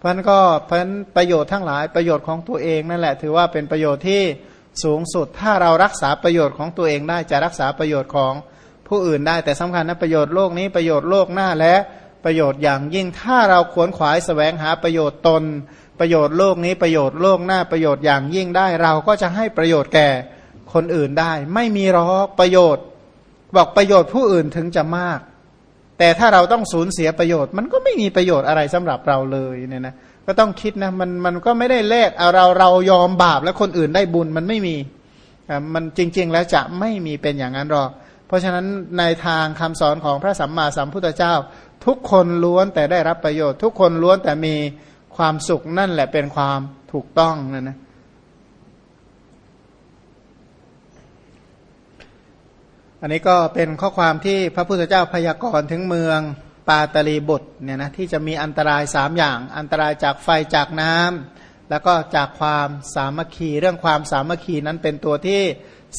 เพราะนั้นก็เพราะนั้นประโยชน์ทั้งหลายประโยชน์ของตัวเองนั่นแหละ ถือว่าเป็นประโยชน์ที่สูงสุด ถ้าเรารักษาประโยชน์ของตัวเองได้จะรักษาประโยชน์ของผู้อื่นได้แต่สำคัญนะประโยชน์โลกนี้ประโยชน์โลกหน้าและประโยชน์อย่างยิ่งถ้าเราขวนขวายแสวงหาประโยชน์ตน ประโยชน์โลกนี้ประโยชน์โลกหน้าประโยชน์อย่างยิ่งได้ เราก็จะให้ประโยชน์แก่คนอื่นได้ ไม่มีหรอกประโยชน์ บอกประโยชน์ผู้อื่นถึงจะมาก แต่ถ้าเราต้องสูญเสียประโยชน์ มันก็ไม่มีประโยชน์อะไรสำหรับเราเลยเนี่ยนะก็ต้องคิดนะมันมันก็ไม่ได้แลกเอาเราเรายอมบาปแล้วคนอื่นได้บุญมันไม่มีมันจริง ๆ แล้วจะไม่มีเป็นอย่างนั้นหรอก เพราะฉะนั้นในทางคำสอนของพระสัมมาสัมพุทธเจ้า ทุกคนล้วนแต่ได้รับประโยชน์ ทุกคนล้วนแต่มีความสุขนั่นแหละเป็นความถูกต้องนะนะ อันนี้ก็เป็นข้อความที่พระพุทธเจ้าพยากรณ์ถึงเมืองปาตลีบุตรเนี่ยนะที่จะมีอันตรายสามอย่าง อันตรายจากไฟจากน้ำแล้วก็จากความสามัคคีเรื่องความสามัคคีนั้นเป็นตัวที่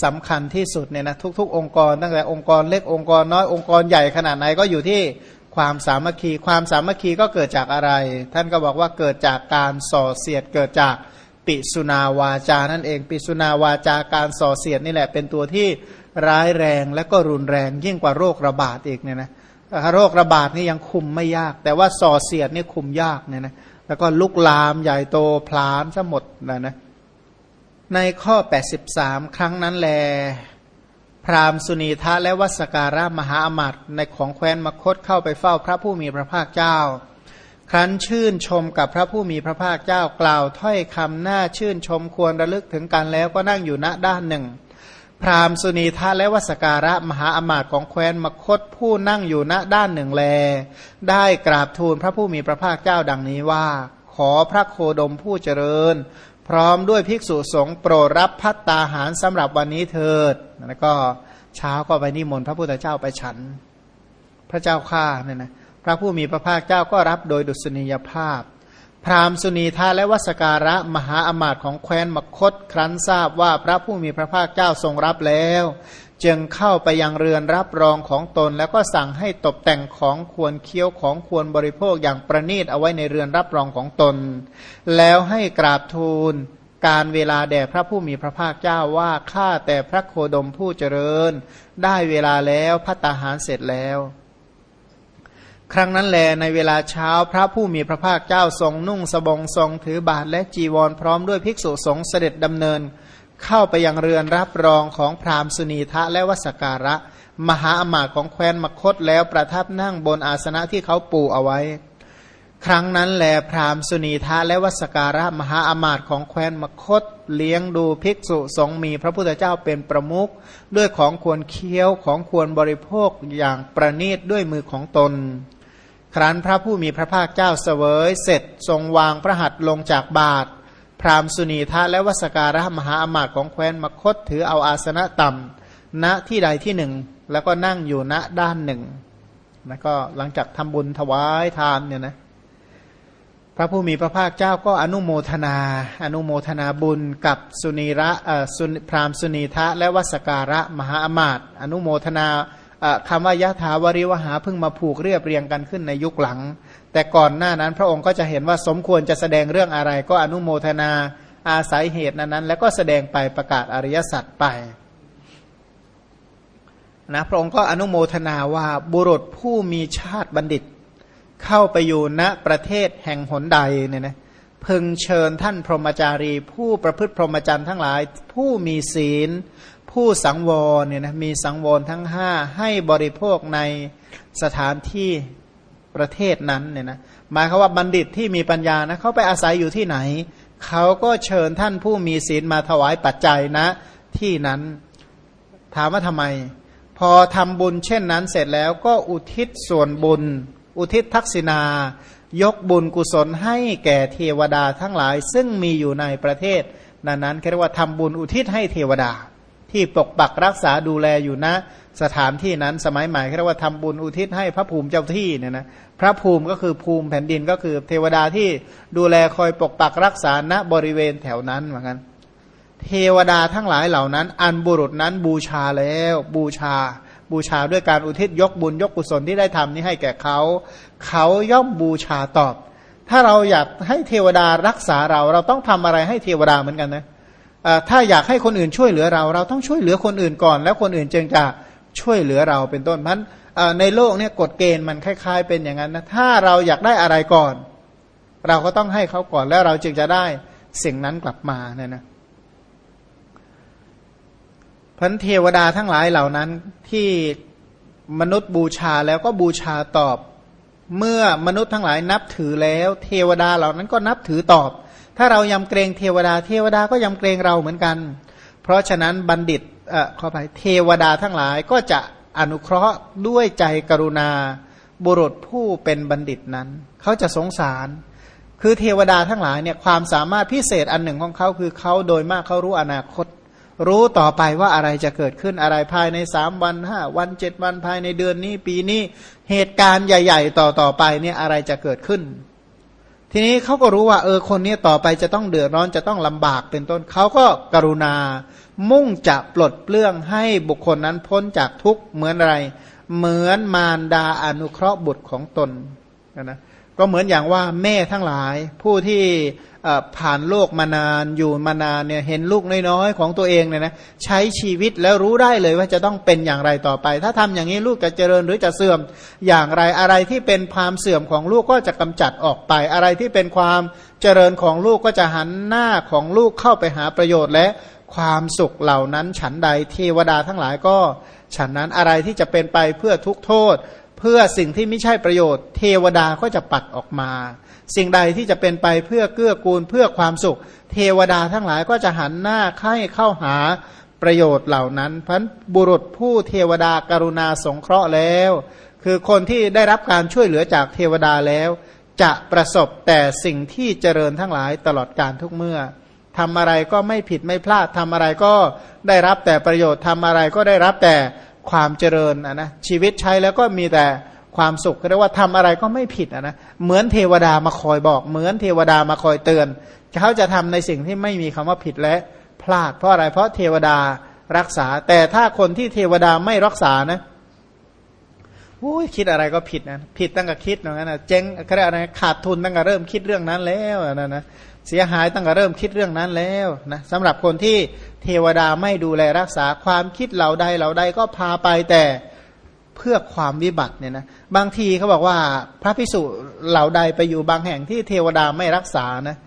สำคัญที่สุดเนี่ยนะทุก ๆ องค์กรตั้งแต่องค์กรเล็กองค์กรน้อยองค์กรใหญ่ขนาดไหนก็อยู่ที่ความสามัคคี ความสามัคคีก็เกิดจากอะไร ท่านก็บอกว่าเกิดจากการส่อเสียดเกิดจากปิสุนาวาจานั่นเอง ปิสุนาวาจาการส่อเสียดนี่แหละเป็นตัวที่ ร้ายแรงและก็รุนแรงยิ่งกว่าโรคระบาดอีกเนี่ยนะโรคระบาดนี่ยังคุมไม่ยาก แต่ว่าส่อเสียดนี่คุมยากเนี่ยนะแล้วก็ลุกลามใหญ่โตพลานซะหมดนะนะในข้อ 83 ครั้งนั้นแล พราหมณ์สุนีทะและวัสการะมหาอมาตในของแคว้นมคตเข้าไปเฝ้าพระผู้มีพระภาคเจ้า ครั้นชื่นชมกับพระผู้มีพระภาคเจ้ากล่าวถ้อยคำหน้าชื่นชมควรระลึกถึงกันแล้วก็นั่งอยู่ณด้านหนึ่ง พราหมณ์สุนีทะและวสการะมหาอมาตย์ของแคว้นมคตผู้นั่งอยู่ณด้านหนึ่งแล ได้กราบทูลพระผู้มีพระภาคเจ้าดังนี้ว่า ขอพระโคดมผู้เจริญ พร้อมด้วยภิกษุสงฆ์โปรดรับพัตตาหารสำหรับวันนี้เถิด แล้วก็เช้าก็ไปนิมนต์พระพุทธเจ้าไปฉัน พระเจ้าข้าเนี่ยนะพระผู้มีพระภาคเจ้าก็รับโดยดุษณียภาพ พราหมณ์สุนีทาและวสการะมหาอมาตย์ของแคว้นมคตครั้นทราบว่าพระผู้มีพระภาคเจ้าทรงรับแล้ว จึงเข้าไปยังเรือนรับรองของตน แล้วก็สั่งให้ตกแต่งของควรเคี้ยวของควรบริโภคอย่างประณีตเอาไว้ในเรือนรับรองของตน แล้วให้กราบทูลการเวลาแด่พระผู้มีพระภาคเจ้าว่าข้าแต่พระโคดมผู้เจริญ ได้เวลาแล้วพัตาหารเสร็จแล้ว ครั้งนั้นแลในเวลาเช้าพระผู้มีพระภาคเจ้าทรงนุ่งสบงทรงถือบาทและจีวรพร้อมด้วยภิกษุสงฆ์เสด็จดำเนิน เข้าไปยังเรือนรับรองของพราหมณ์สุนีทะและวสการะ มหาอมาตย์ของแคว้นมคตแล้วประทับนั่งบนอาสนะที่เขาปูเอาไว้ ครั้งนั้นแลพราหมณ์สุนีทะและวสการะมหาอมาตย์ของแคว้นมคต เลี้ยงดูภิกษุสงฆ์มีพระพุทธเจ้าเป็นประมุขด้วยของควรเคี้ยวของควรบริโภคอย่างประณีตด้วยมือของตน ครั้นพระผู้มีพระภาคเจ้าเสวยเสร็จทรงวางพระหัตถ์ลงจากบาท พราหมณ์สุนีทะและวสการะมหาอมาตย์ของแคว้นมคตถือเอาอาสนะต่ำณที่ใดที่หนึ่ง แล้วก็นั่งอยู่ณด้านหนึ่ง แล้วก็หลังจากทำบุญถวายทานเนี่ยนะพระผู้มีพระภาคเจ้าก็อนุโมทนา อนุโมทนาบุญกับสุนีระเอ่อพราหมณ์สุนีทะและวสการะมหาอมาตย์อนุโมทนา คำว่ายะถาวริวหาเพิ่งมาผูกเรียบเรียงกันขึ้นในยุคหลัง แต่ก่อนหน้านั้นพระองค์ก็จะเห็นว่าสมควรจะแสดงเรื่องอะไรก็อนุโมทนาอาศัยเหตุนั้นๆ แล้วก็แสดงไปประกาศอริยสัจไปนะพระองค์ก็อนุโมทนาว่าบุรุษผู้มีชาติบัณฑิต เข้าไปอยู่ณประเทศแห่งหนใดเนี่ยนะ พึงเชิญท่านพรหมจารี ผู้ประพฤติพรหมจรรย์ทั้งหลาย ผู้มีศีล ผู้สังวรเนี่ยนะมีสังวรทั้งห้าให้บริโภคในสถานที่ประเทศนั้นเนี่ยนะหมายคือว่าบัณฑิตที่มีปัญญานะเขาไปอาศัยอยู่ที่ไหน เขาก็เชิญท่านผู้มีศีลมาถวายปัจจัยนะที่นั้นถามว่าทำไม พอทำบุญเช่นนั้นเสร็จแล้วก็อุทิศส่วนบุญ อุทิศทักษิณา ยกบุญกุศลให้แก่เทวดาทั้งหลาย ซึ่งมีอยู่ในประเทศนั้นนั้นเรียกว่าทำบุญอุทิศให้เทวดา ที่ปกปักรักษาดูแลอยู่ณสถานที่นั้นสมัยใหม่เรียกว่าทำบุญอุทิศให้พระภูมิเจ้าที่เนี่ยนะพระภูมิก็คือภูมิแผ่นดินก็คือเทวดาที่ดูแลคอยปกปักรักษาณบริเวณแถวนั้นเหมือนกันเทวดาทั้งหลายเหล่านั้น อันบุรุษนั้นบูชาแล้วบูชา บูชาด้วยการอุทิศยกบุญยกกุศลที่ได้ทำนี้ให้แก่เขา เขาย่อมบูชาตอบ ถ้าเราอยากให้เทวดารักษาเรา เราต้องทำอะไรให้เทวดาเหมือนกันนะถ้าอยากให้คนอื่นช่วยเหลือเรา เราต้องช่วยเหลือคนอื่นก่อน แล้วคนอื่นจึงจะช่วยเหลือเราเป็นต้นพันในโลกเนี่ยกฎเกณฑ์มันคล้าย ๆ เป็นอย่างนั้นนะถ้าเราอยากได้อะไรก่อน เราก็ต้องให้เขาก่อนแล้วเราจึงจะได้สิ่งนั้นกลับมาเนี่ยนะ พันเทวดาทั้งหลายเหล่านั้นที่มนุษย์บูชาแล้วก็บูชาตอบ เมื่อมนุษย์ทั้งหลายนับถือแล้ว เทวดาเหล่านั้นก็นับถือตอบ ถ้าเรายำเกรงเทวดา เทวดาก็ยำเกรงเราเหมือนกัน เพราะฉะนั้นบัณฑิตเอ่อขอไปเทวดาทั้งหลายก็จะอนุเคราะห์ด้วยใจกรุณา บุรุษผู้เป็นบัณฑิตนั้น เขาจะสงสาร คือเทวดาทั้งหลายเนี่ยความสามารถพิเศษอันหนึ่งของเขาคือเขาโดยมากเขารู้อนาคต รู้ต่อไปว่าอะไรจะเกิดขึ้นอะไรภายในสามวันห้าวันเจ็ดวันภายในเดือนนี้ปีนี้เหตุการณ์ใหญ่ ๆ ต่อต่อไปเนี่ยอะไรจะเกิดขึ้น ทีนี้เขาก็รู้ว่าเออคนนี้ต่อไปจะต้องเดือดร้อนจะต้องลำบากเป็นต้นเขาก็กรุณา มุ่งจะปลดเปลื้องให้บุคคลนั้นพ้นจากทุกข์เหมือนอะไร เหมือนมารดาอนุเคราะห์บุตรของตนนะก็เหมือนอย่างว่าแม่ทั้งหลายผู้ที่ ผ่านโลกมานานอยู่มานานเนี่ยเห็นลูกน้อยๆของตัวเองเนี่ยนะใช้ชีวิตแล้วรู้ได้เลยว่าจะต้องเป็นอย่างไรต่อไป ถ้าทำอย่างนี้ลูกจะเจริญหรือจะเสื่อมอย่างไรอะไรที่เป็นความเสื่อมของลูกก็จะกำจัดออกไป อะไรที่เป็นความเจริญของลูกก็จะหันหน้าของลูกเข้าไปหาประโยชน์และความสุขเหล่านั้นฉันใดเทวดาทั้งหลายก็ฉันนั้นอะไรที่จะเป็นไปเพื่อทุกโทษ เพื่อสิ่งที่ไม่ใช่ประโยชน์ เทวดาก็จะปัดออกมา สิ่งใดที่จะเป็นไปเพื่อเกื้อกูลเพื่อความสุข เทวดาทั้งหลายก็จะหันหน้าค่ายเข้าหาประโยชน์เหล่านั้นพันบุรุษผู้เทวดาการุณาสงเคราะห์แล้ว คือคนที่ได้รับการช่วยเหลือจากเทวดาแล้ว จะประสบแต่สิ่งที่เจริญทั้งหลายตลอดการทุกเมื่อทำอะไรก็ไม่ผิดไม่พลาดทำอะไรก็ได้รับแต่ประโยชน์ทำอะไรก็ได้รับแต่ ความเจริญนะชีวิตใช้แล้วก็มีแต่ความสุขเรียกว่าทำอะไรก็ไม่ผิดนะเหมือนเทวดามาคอยบอก เหมือนเทวดามาคอยเตือนเขาจะทำในสิ่งที่ไม่มีคำว่าผิดและพลาด เพราะอะไรเพราะเทวดารักษา แต่ถ้าคนที่เทวดาไม่รักษานะอุ้ยคิดอะไรก็ผิดนะผิดตั้งแต่คิดอย่างนั้นนะเจ๊งอะไรขาดทุนตั้งแต่เริ่มคิดเรื่องนั้นแล้วนะนะ เสียหายตั้งแต่เริ่มคิดเรื่องนั้นแล้วนะสำหรับคนที่เทวดาไม่ดูแลรักษาความคิดเหล่าใดเหล่าใดก็พาไปแต่เพื่อความวิบัติเนี่ยนะบางทีเขาบอกว่าพระพิสุเหล่าใดไปอยู่บางแห่งที่เทวดาไม่รักษานะ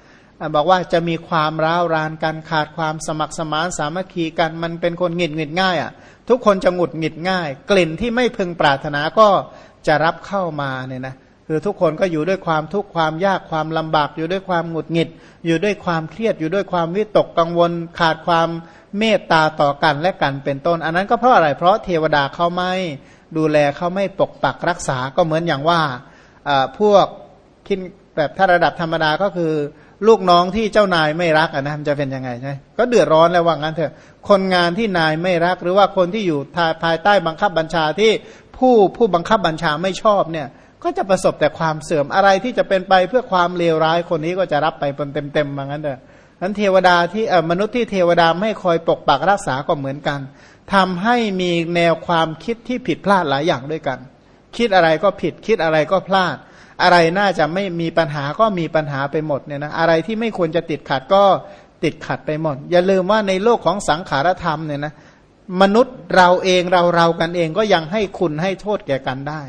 บอกว่าจะมีความร้าวรานกันขาดความสมัครสมานสามัคคีกันมันเป็นคนหงิดหงิดง่ายอะ่ะ ทุกคนจะหงุดหงิดง่าย กลิ่นที่ไม่พึงปรารถนาก็จะรับเข้ามาเนี่ยนะ คือทุกคนก็อยู่ด้วยความทุกข์ความยากความลำบาก อยู่ด้วยความหงุดหงิด อยู่ด้วยความเครียดอยู่ด้วยความวิตกกังวล ขาดความเมตตาต่อกันและกันเป็นต้น อันนั้นก็เพราะอะไรเพราะเทวดาเขาไม่ดูแลเขาไม่ปกปักรักษาก็เหมือนอย่างว่าพวกคิดแบบถ้าระดับธรรมดาก็คือ ลูกน้องที่เจ้านายไม่รักนะมันจะเป็นยังไงใช่ก็เดือดร้อนแล้วว่างั้นเถอะ คนงานที่นายไม่รัก หรือว่าคนที่อยู่ภายใต้บังคับบัญชาที่ผู้ผู้บังคับบัญชาไม่ชอบเนี่ย ก็จะประสบแต่ความเสื่อมอะไรที่จะเป็นไปเพื่อความเลวร้ายคนนี้ก็จะรับไปเป็นเต็มๆว่างั้นเถอะนั้นเทวดาที่มนุษย์ที่เทวดาไม่คอยปกปักรักษาก็เหมือนกันทำให้มีแนวความคิดที่ผิดพลาดหลายอย่างด้วยกัน คิดอะไรก็ผิดคิดอะไรก็พลาด อะไรน่าจะไม่มีปัญหาก็มีปัญหาไปหมดเนี่ยนะอะไรที่ไม่ควรจะติดขัดก็ติดขัดไปหมด อย่าลืมว่าในโลกของสังขารธรรมเนี่ยนะมนุษย์เราเองเราเรากันเองก็ยังให้คุณให้โทษแก่กันได้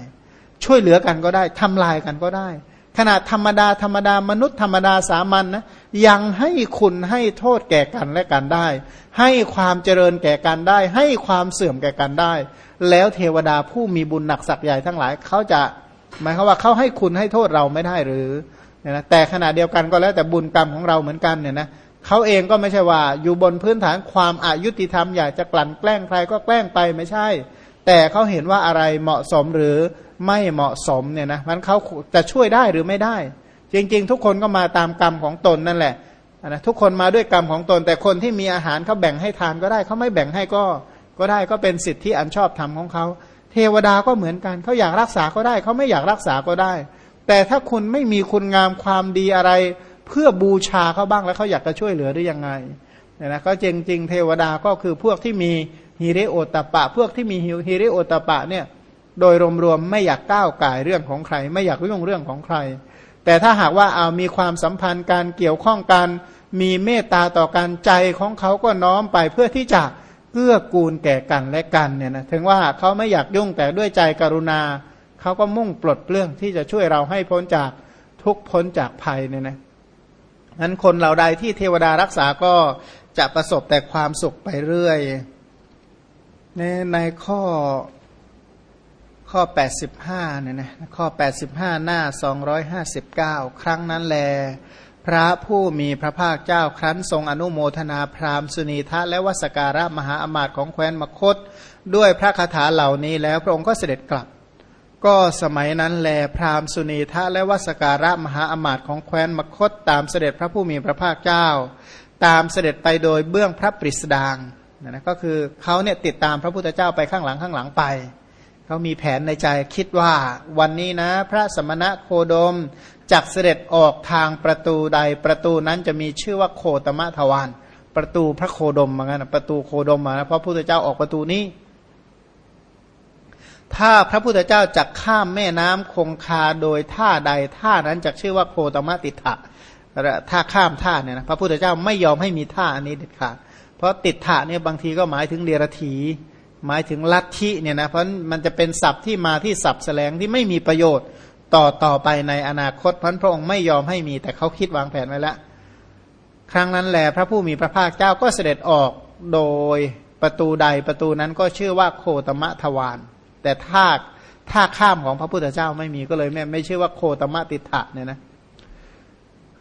ช่วยเหลือกันก็ได้ทำลายกันก็ได้ ขนาดธรรมดาธรรมดามนุษย์ธรรมดาสามัญนนะยังให้คุณให้โทษแก่กันและกันได้ ให้ความเจริญแก่กันได้ ให้ความเสื่อมแก่กันได้ แล้วเทวดาผู้มีบุญหนักสักใหญ่ทั้งหลายเขาจะหมายความว่าเขาให้คุณให้โทษเราไม่ได้หรือเนี่ยนะแต่ขณะเดียวกันก็แล้วแต่บุญกรรมของเราเหมือนกันเนี่ยนะเขาเองก็ไม่ใช่ว่าอยู่บนพื้นฐานความอายุติธรรมอยากจะกลั่นแกล้งใครก็แกล้งไปไม่ใช่ แต่เขาเห็นว่าอะไรเหมาะสมหรือ ไม่เหมาะสมเนี่ยนะมันเขาจะช่วยได้หรือไม่ได้ จริง ๆ ทุกคนก็มาตามกรรมของตนนั่นแหละนะทุกคนมาด้วยกรรมของตน แต่คนที่มีอาหารเขาแบ่งให้ทานก็ได้เขาไม่แบ่งให้ก็ ก็ได้ก็เป็นสิทธิอันชอบธรรมของเขาเทวดาก็เหมือนกันเขาอยากรักษาก็ได้เขาไม่อยากรักษาก็ได้ แต่ถ้าคุณไม่มีคุณงามความดีอะไร เพื่อบูชาเขาบ้างแล้วเขาอยากจะช่วยเหลือได้ยังไงเนี่ยนะก็จริงๆเทวดาก็คือพวกที่มีฮิริโอตปะ พวกที่มีฮิริโอตปะเนี่ย โดยรวมๆไม่อยากก้าวไก่เรื่องของใคร ไม่อยากยุ่งเรื่องของใคร แต่ถ้าหากว่าเอามีความสัมพันธ์การเกี่ยวข้องกัน มีเมตตาต่อการใจของเขาก็น้อมไปเพื่อที่จะเกื้อกูลแก่กันและกันเนี่ยนะถึงว่าเขาไม่อยากยุ่งแต่ด้วยใจกรุณา เขาก็มุ่งปลดเปลื้องที่จะช่วยเราให้พ้นจากทุกพ้นจากภัยเนี่ยนะนั้นคนเหล่าใดที่เทวดารักษาก็จะประสบแต่ความสุขไปเรื่อยในในข้อ ข้อ 85เนี่ยนะข้อ 85 หน้า 259 ครั้งนั้นแล พระผู้มีพระภาคเจ้าครั้นทรงอนุโมทนาพราหมณ์สุนีทะและวสการะมหาอมาตย์ของแคว้นมคต ด้วยพระคาถาเหล่านี้แล้วพระองค์ก็เสด็จกลับ ก็สมัยนั้นแลพราหมณ์สุนีทะและวสการะมหาอมาตย์ของแคว้นมคต ตามเสด็จพระผู้มีพระภาคเจ้า ตามเสด็จไปโดยเบื้องพระปริสดางนะก็คือเขาเนี่ยติดตามพระพุทธเจ้าไปข้างหลังข้างหลังไป เขามีแผนในใจคิดว่าวันนี้นะ พระสมณะโคดมจักเสด็จออกทางประตูใดประตูนั้นจะมีชื่อว่าโคตมะทวารประตูพระโคดมเหมือนกันประตูโคดมนะเพราะพระพุทธเจ้าออกประตูนี้ ถ้าพระพุทธเจ้าจักข้ามแม่น้ำคงคาโดยท่าใดท่านั้นจักชื่อว่าโคตมะติถะถ้าข้ามท่าเนี่ยนะพระพุทธเจ้าไม่ยอมให้มีท่าอันนี้เด็ดขาดเพราะติดถะเนี่ยบางทีก็หมายถึงเดรธี หมายถึงลัทธิเนี่ยนะเพราะมันจะเป็นศัพท์ที่มาที่ศัพท์แสลงที่ไม่มีประโยชน์ต่อต่อไปในอนาคตพันพระองค์ไม่ยอมให้มี แต่เขาคิดวางแผนไว้แล้วครั้งนั้นแหละพระผู้มีพระภาคเจ้าก็เสด็จออกโดยประตูใดประตูนั้นก็ชื่อว่าโคตมะทวารแต่ท่าท่าข้ามของพระพุทธเจ้าไม่มีก็เลยไม่ไม่ชื่อว่าโคตมะติถะเนี่ยนะ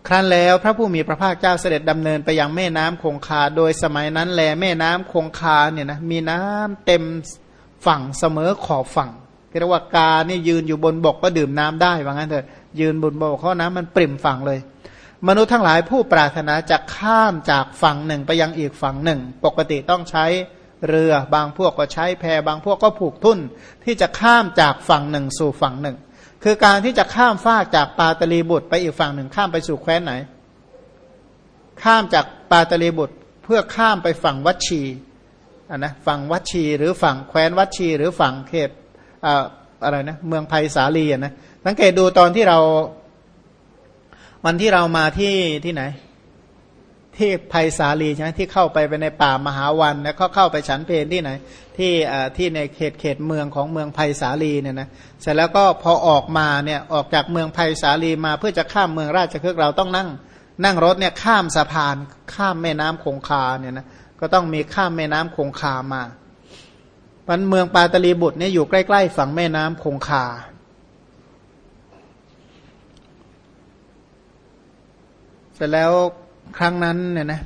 ครั้นแล้วพระผู้มีพระภาคเจ้าเสด็จดำเนินไปยังแม่น้ำคงคา โดยสมัยนั้นแลแม่น้ำคงคาเนี่ยนะมีน้ำเต็มฝั่งเสมอขอบฝั่งเรียกว่ากาเนี่ยยืนอยู่บนบกก็ดื่มน้ำได้ว่างั้นเถอะยืนบนบกเพราะน้ำมันปริ่มฝั่งเลย มนุษย์ทั้งหลายผู้ปรารถนาจะข้ามจากฝั่งหนึ่งไปยังอีกฝั่งหนึ่ง ปกติต้องใช้เรือบางพวกก็ใช้แพบางพวกก็ผูกทุ่นที่จะข้ามจากฝั่งหนึ่งสู่ฝั่งหนึ่ง คือการที่จะข้ามฟากจากปาตลีบุตรไปอีกฝั่งหนึ่งข้ามไปสู่แคว้นไหน ข้ามจากปาตลีบุตรเพื่อข้ามไปฝั่งวัชีอะนะฝั่งวัชีหรือฝั่งแคว้นวัชี หรือฝั่งเขตอ่าอะไรนะเมืองไผ่สาลีอะนะสังเกตดูตอนที่เรา วันที่เรามาที่ที่ไหน ที่ภัยสาลีใช่ไหมที่เข้าไปไปในป่ามหาวันแล้วก็เข้าไปฉันเพนที่ไหน ที่ที่ในเขตเขตเมืองของเมืองภัยสาลีเนี่ยนะเสร็จแล้วก็พอออกมาเนี่ยออกจากเมืองภัยสาลีมาเพื่อจะข้ามเมืองราชคฤห์เราต้องนั่ง นั่งรถเนี่ยข้ามสะพาน ข้ามแม่น้ำคงคาเนี่ยนะก็ต้องมีข้ามแม่น้ำคงคามามันเมืองปาตลีบุตรเนี่ยอยู่ใกล้ๆฝั่งแม่น้ำคงคาเสร็จแล้ว ครั้งนั้นเนี่ยนะ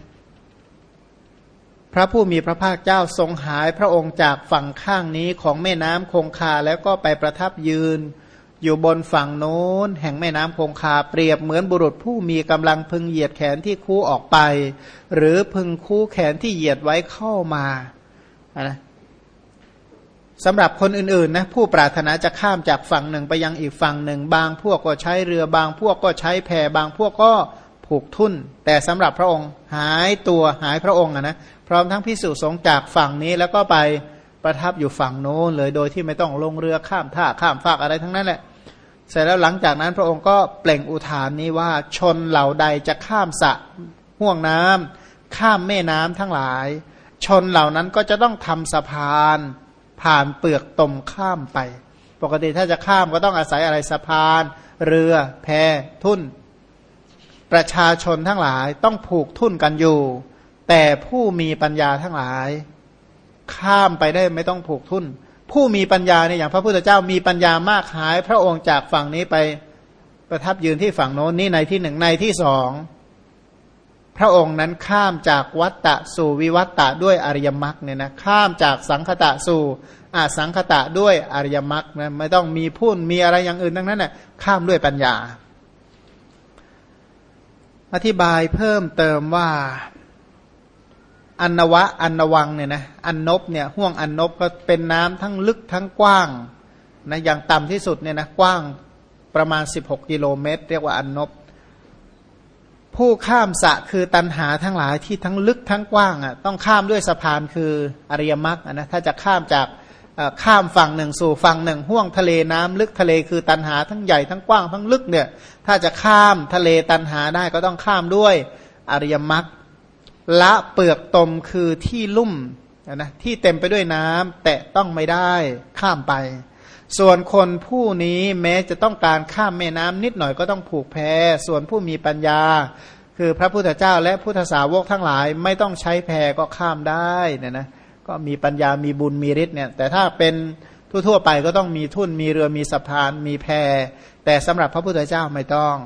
พระผู้มีพระภาคเจ้าทรงหายพระองค์จากฝั่งข้างนี้ของแม่น้ำคงคาแล้วก็ไปประทับยืน อยู่บนฝั่งโน้น แห่งแม่น้ำคงคาเปรียบเหมือนบุรุษผู้มีกำลังพึงเหยียดแขนที่คู่ออกไป หรือพึงคู่แขนที่เหยียดไว้เข้ามานะสำหรับคนอื่นๆนะผู้ปรารถนาจะข้ามจากฝั่งหนึ่งไปยังอีกฝั่งหนึ่ง บางพวกก็ใช้เรือบางพวกก็ใช้แพบางพวกก็ ผูกทุ่น แต่สำหรับพระองค์หายตัวหายพระองค์นะพร้อมทั้งพิสุสงจากฝั่งนี้แล้วก็ไปประทับอยู่ฝั่งโน้นเลยโดยที่ไม่ต้องลงเรือข้ามท่าข้ามฟากอะไรทั้งนั้นแหละเสร็จแล้วหลังจากนั้นพระองค์ก็เปล่งอุทานนี้ว่าชนเหล่าใดจะข้ามสะห่วงน้ำข้ามแม่น้ำทั้งหลาย ชนเหล่านั้นก็จะต้องทำสะพาน ผ่านเปลือกตมข้ามไป ปกติถ้าจะข้ามก็ต้องอาศัยอะไรสะพาน เรือ แพทุ่น ประชาชนทั้งหลายต้องผูกทุ่นกันอยู่ แต่ผู้มีปัญญาทั้งหลาย ข้ามไปได้ไม่ต้องผูกทุ่น ผู้มีปัญญาเนี่ยอย่างพระพุทธเจ้ามีปัญญามากหาย พระองค์จากฝั่งนี้ไปประทับยืนที่ฝั่งโน้นนี่ในที่หนึ่งในที่สองพระองค์นั้นข้ามจากวัตตะสู่วิวัตตะด้วยอริยมรรคเนี่ยนะข้ามจากสังคตะสู่อาสังคตะด้วยอริยมรรคนะไม่ต้องมีพุ่นมีอะไรอย่างอื่นทั้งนั้นนะ่ะข้ามด้วยปัญญา อธิบายเพิ่มเติมว่าอันวะอันวังเนี่ยนะอันนบเนี่ยห่วงอันนบก็เป็นน้ำทั้งลึกทั้งกว้างนะอย่างต่ำที่สุดเนี่ยนะกว้างประมาณ 16 กิโลเมตร เรียกว่าอันนบ ผู้ข้ามสะคือตันหาทั้งหลายที่ทั้งลึกทั้งกว้างอะต้องข้ามด้วยสะพานคืออริยมรรคนะถ้าจะข้ามจาก ข้ามฝั่งหนึ่งสู่ฝั่งหนึ่งห่วงทะเลน้ำลึกทะเลคือตันหาทั้งใหญ่ทั้งกว้างทั้งลึกเนี่ยถ้าจะข้ามทะเลตันหาได้ก็ต้องข้ามด้วยอริยมรรคละเปลือกตมคือที่ลุ่มนะที่เต็มไปด้วยน้ำแต่ต้องไม่ได้ข้ามไป ส่วนคนผู้นี้แม้จะต้องการข้ามแม่น้ำนิดหน่อยก็ต้องผูกแพส่วนผู้มีปัญญา คือพระพุทธเจ้าและพุทธสาวกทั้งหลายไม่ต้องใช้แพก็ข้ามได้เนี่ยนะ ก็มีปัญญามีบุญมีฤทธิ์เนี่ย แต่ถ้าเป็นทั่วๆไปก็ต้องมีทุ่นมีเรือมีสะพานมีแพแต่สำหรับพระพุทธเจ้าไม่ต้อง